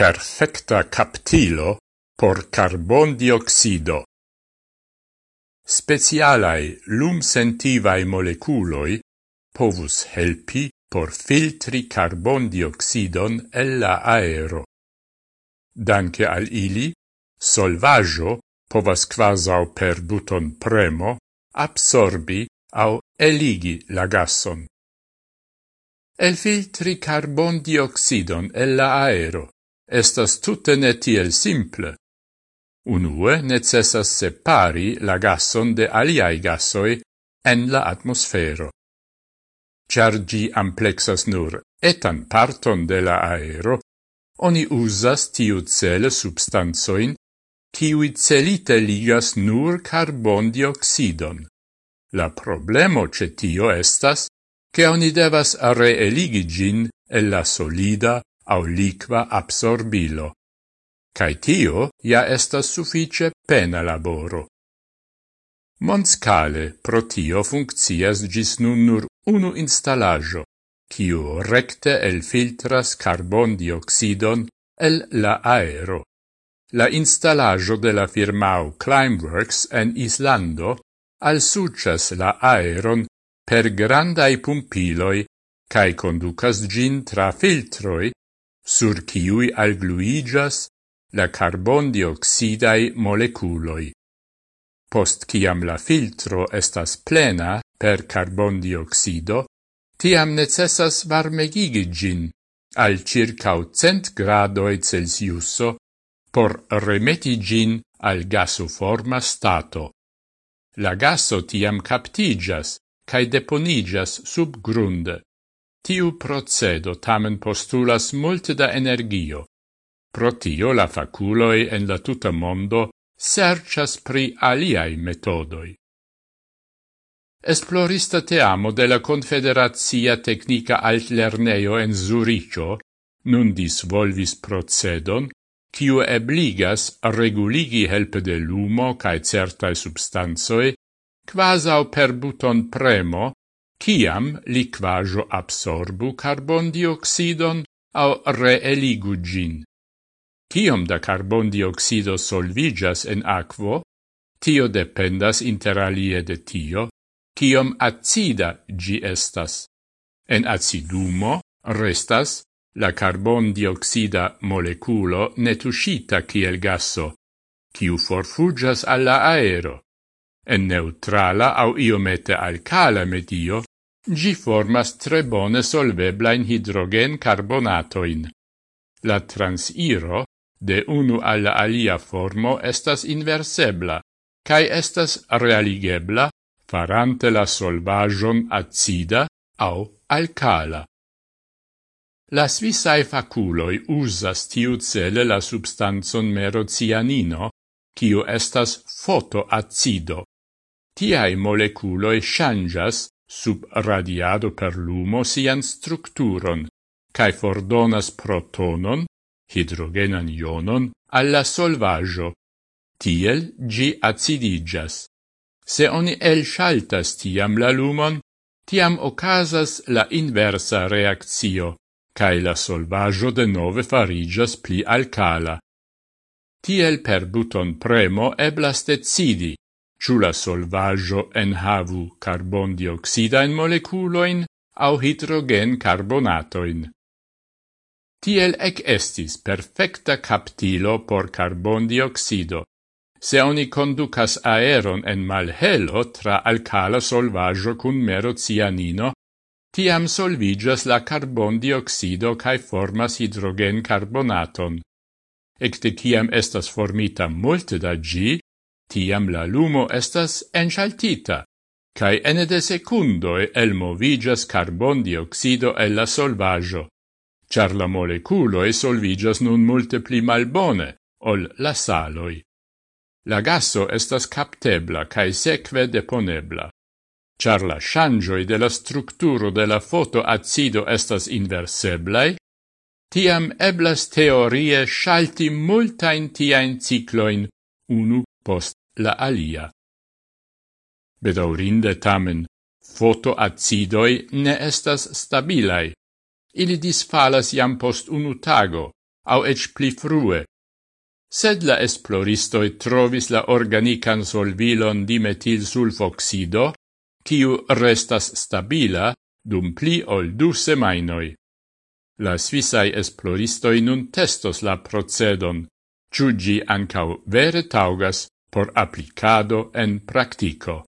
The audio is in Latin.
perfecta captilo por carbondioxido. Specialai lum-sentivai moleculoi povus helpi por filtri carbondioxidon el la aero. Danke al ili, solvaggio povas quasau per buton premo absorbi au eligi la gasson. El filtri carbondioxidon el la aero estas tutte ne tiel simple. Unue necessas separi la gasson de aliai gassoi en la atmosfero. Char gi amplexas nur etan parton de la aero, oni usas tiu cele substanzoin kiui celite ligas nur carbon dioxidon. La problemo ce tio estas che oni devas reeligi gin e la solida au liqua absorbilo. Cai tio ja estas suffice pena laboro. Monscale pro tio funccias gis nun nur unu installaggio, quiu recte el filtras carbon dioxidon el la aero. La installaggio de la firmao Climeworks en Islando al alsucas la aeron per grandai pumpiloi cae conducas gin tra filtroi sur ciui algluigas la carbondioxidae moleculoi. Post ciam la filtro estas plena per carbondioxido, tiam necessas varmegigi gin al circa cent gradoi Celsiuso por remeti gin al gasoforma stato. La gaso tiam captigas cae deponigas sub grunde. Tiu procedo tamen postulas multe da energio. Pro tio la faculoi en la tuta mondo sercias pri aliai metodoi. Esplorista teamo de la Confederazia Tecnica Altlerneo en Zuricho nun disvolvis procedon, kiu ebligas reguligi helpe de lumo cae certae substanzoi, quasau per buton premo, ciam liquajo absorbu carbondioxidon au reeligu gin. Ciam da carbondioxido solvigas en aquo, tio dependas interalie de tio, ciam acida gi estas. En acidumo restas la carbondioxida moleculo netuscita kiel gaso, kiu forfugas alla aero. En neutrala au iomete alcala medio, gi formas tre bone solveblain hidrogen carbonatoin. La transiro de unu alla alia formo estas inversebla, cae estas realigebla farante la solvajon acida au alcala. La svisae faculoi usas tiu cele la substanzon merocianino, kiu estas fotoacido, Tiai moleculoi changas sub radiado per lumo sian structuron, cae fordonas protonon, hidrogenan ionon, alla solvaggio. Tiel gi acidigas. Se oni elsaltas tiam la lumon, tiam ocasas la inversa reaccio, cae la solvaggio de nove farigas pli alcala. Tiel per buton premo eblas decidi Ciu la solvaggio enhavu carbondioxidain moleculoin au hidrogen carbonatoin. Tiel ec estis perfecta captilo por carbondioxido, se oni conducas aeron en malhelo tra alcala solvaggio cun mero cianino, tiam solvigas la carbon dioxido cae formas hidrogen carbonaton. Ecte ciam estas formita multe da gi, tiam la lumo estas enxaltita, cae ene de secundoe elmovigas carbon dioxido e la solvaggio, char la moleculoe solvigas nun multe pli malbone, ol la saloi. La gaso estas captebla cae seque deponebla, char la changioi de la structuro de la fotoacido estas inverseblai, tiam eblas teorie shalti multain tiaen cicloin unu post la alia. Bedaurinde tamen, fotoacidoi ne estas stabilai. Ili disfalas jam post unu tago, au ec pli frue. Sed la esploristoi trovis la organican solvilon dimetil sulfoxido, kiu restas stabila dum pli ol du semainoi. La svisai esploristoi nun testos la procedon, ciugi ancau vere taugas por applicado en practico.